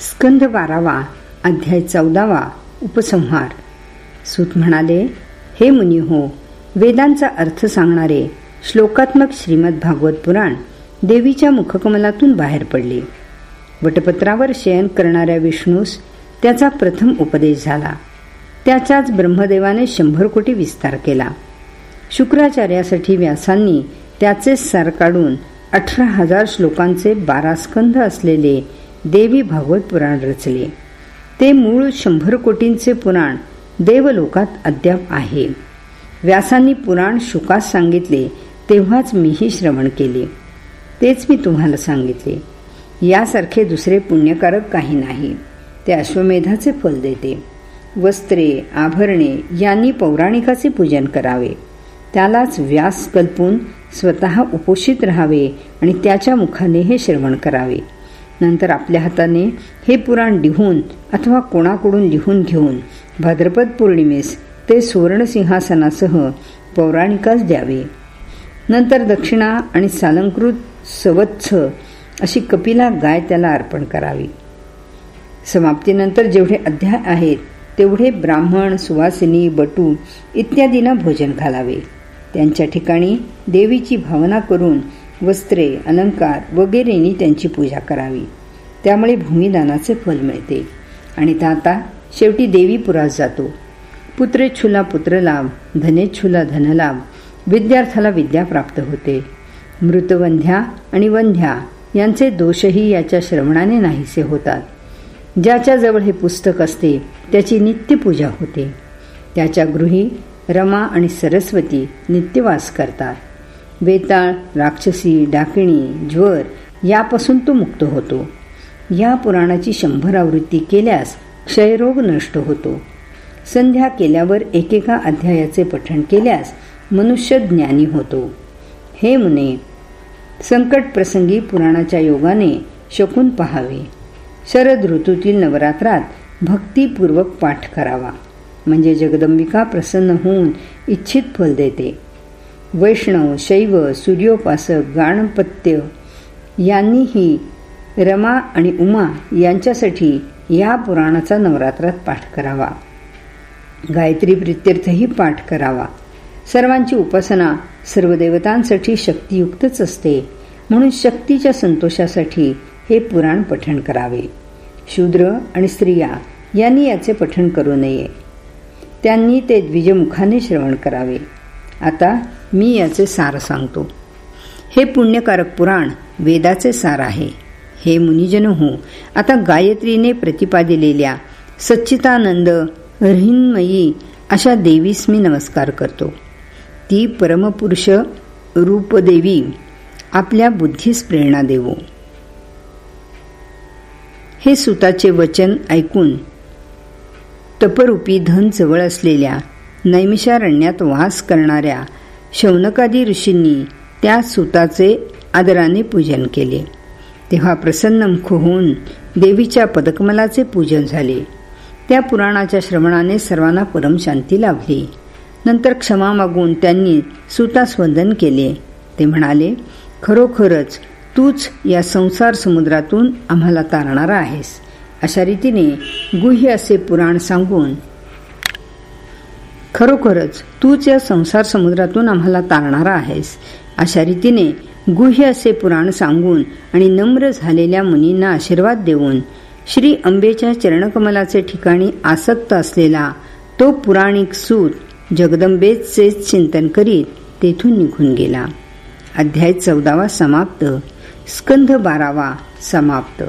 स्कंध बारावा अध्याय चौदावा उपसंहार. सूत म्हणाले हे मुनी हो वेदांचा अर्थ सांगणारे श्लोकात्मक श्रीमद भागवत पुराण देवीच्या मुखकमलातून बाहेर पडले. वटपत्रावर शयन करणाऱ्या विष्णूस त्याचा प्रथम उपदेश झाला. त्याच्याच ब्रह्मदेवाने शंभर कोटी विस्तार केला. शुक्राचार्यासाठी व्यासांनी त्याचे सार काढून अठरा हजार श्लोकांचे बारा स्कंध असलेले देवी भागवत पुराण रचले. ते मूळ शंभर कोटींचे पुराण देवलोकात अद्याप आहे. व्यासांनी पुराण शुकास सांगितले तेव्हाच मीही श्रवण केले. तेच मी तुम्हाला सांगितले. यासारखे दुसरे पुण्यकारक काही नाही. ते अश्वमेधाचे फल देते. वस्त्रे आभरणे यांनी पौराणिकाचे पूजन करावे. त्यालाच व्यास कल्पून स्वतः उपोषित राहावे आणि त्याच्या मुखाने हे श्रवण करावे. नंतर आपल्या हाताने हे पुराण लिहून अथवा कोणाकडून लिहून घेऊन भाद्रपद पौर्णिमेस ते सुवर्णसिंहासनासह पौराणिकास द्यावे. नंतर दक्षिणा आणि सालंकृत सवत्स अशी कपिला गाय त्याला अर्पण करावी. समाप्तीनंतर जेवढे अध्याय आहेत तेवढे ब्राह्मण सुवासिनी बटू इत्यादींना भोजन घालावे. त्यांच्या ठिकाणी देवीची भावना करून वस्त्रे अलंकार वगैरेनी त्यांची पूजा करावी. त्यामुळे भूमिदानाचे फल मिळते. आणि आता शेवटी देवीपुरास जातो. पुत्रेच्छुला पुत्रलाभ धनेच्छुला धनलाभ विद्यार्थ्याला विद्या प्राप्त होते. मृतवंध्या आणि वंध्या यांचे दोषही याच्या श्रवणाने नाहीसे होतात. ज्याच्याजवळ हे पुस्तक असते त्याची नित्यपूजा होते. त्याच्या गृही रमा आणि सरस्वती नित्यवास करतात. वेताळ राक्षसी डाकिणी ज्वर यापासून तो मुक्त होतो. या पुराणाची शंभर आवृत्ती केल्यास क्षयरोग नष्ट होतो. संध्या केल्यावर एकेका अध्यायाचे पठण केल्यास मनुष्य ज्ञानी होतो. हे मुने संकट प्रसंगी पुराणाच्या योगाने शकून पहावे. शरद ऋतूतील नवरात्रात भक्तीपूर्वक पाठ करावा. म्हणजे जगदंबिका प्रसन्न होऊन इच्छित फल देते. वैष्णव शैव सूर्योपासक गाणपत्य यांनीही रमा आणि उमा यांच्यासाठी या पुराणाचा नवरात्रात पाठ करावा. गायत्री प्रित्यर्थही पाठ करावा. सर्वांची उपासना सर्व देवतांसाठी शक्तियुक्तच असते. म्हणून शक्तीच्या संतोषासाठी हे पुराण पठण करावे. शूद्र आणि स्त्रिया यांनी याचे पठण करू नये. त्यांनी ते द्विजमुखाने श्रवण करावे. आता मी याचे सार सांगतो. हे पुण्यकारक पुराण वेदाचे सार आहे. हे मुनिजन हो आता गायत्रीने प्रतिपादिलेल्या सच्चितानंद रहिन्मयी अशा देवीस मी नमस्कार करतो. ती परमपुरुष रूपदेवी आपल्या बुद्धीस प्रेरणा देवो. हे सुताचे वचन ऐकून तपरूपी धन जवळ असलेल्या नैमिषारण्यात वास करणाऱ्या शौनकादी ऋषींनी त्या सुताचे आदराने पूजन केले. तेव्हा प्रसन्न मुख होऊन देवीच्या पदकमलाचे पूजन झाले. त्या पुराणाच्या श्रवणाने सर्वांना परमशांती लाभली. नंतर क्षमा मागून त्यांनी सुतास वंदन केले. ते म्हणाले खरोखरच तूच या संसार समुद्रातून आम्हाला तारणारा आहेस. अशा रीतीने गुह्य असे पुराण सांगून खरोखरच तूच या संसार समुद्रातून आम्हाला तारणारा आहेस. अशा रीतीने गुह्य असे पुराण सांगून आणि नम्र झालेल्या मुनींना आशीर्वाद देऊन श्री अंबेच्या चरणकमलाचे ठिकाणी आसक्त असलेला तो पुराणिक सूत जगदंबेचे चिंतन करीत तेथून निघून गेला. अध्याय चौदावा समाप्त. स्कंध बारावा समाप्त.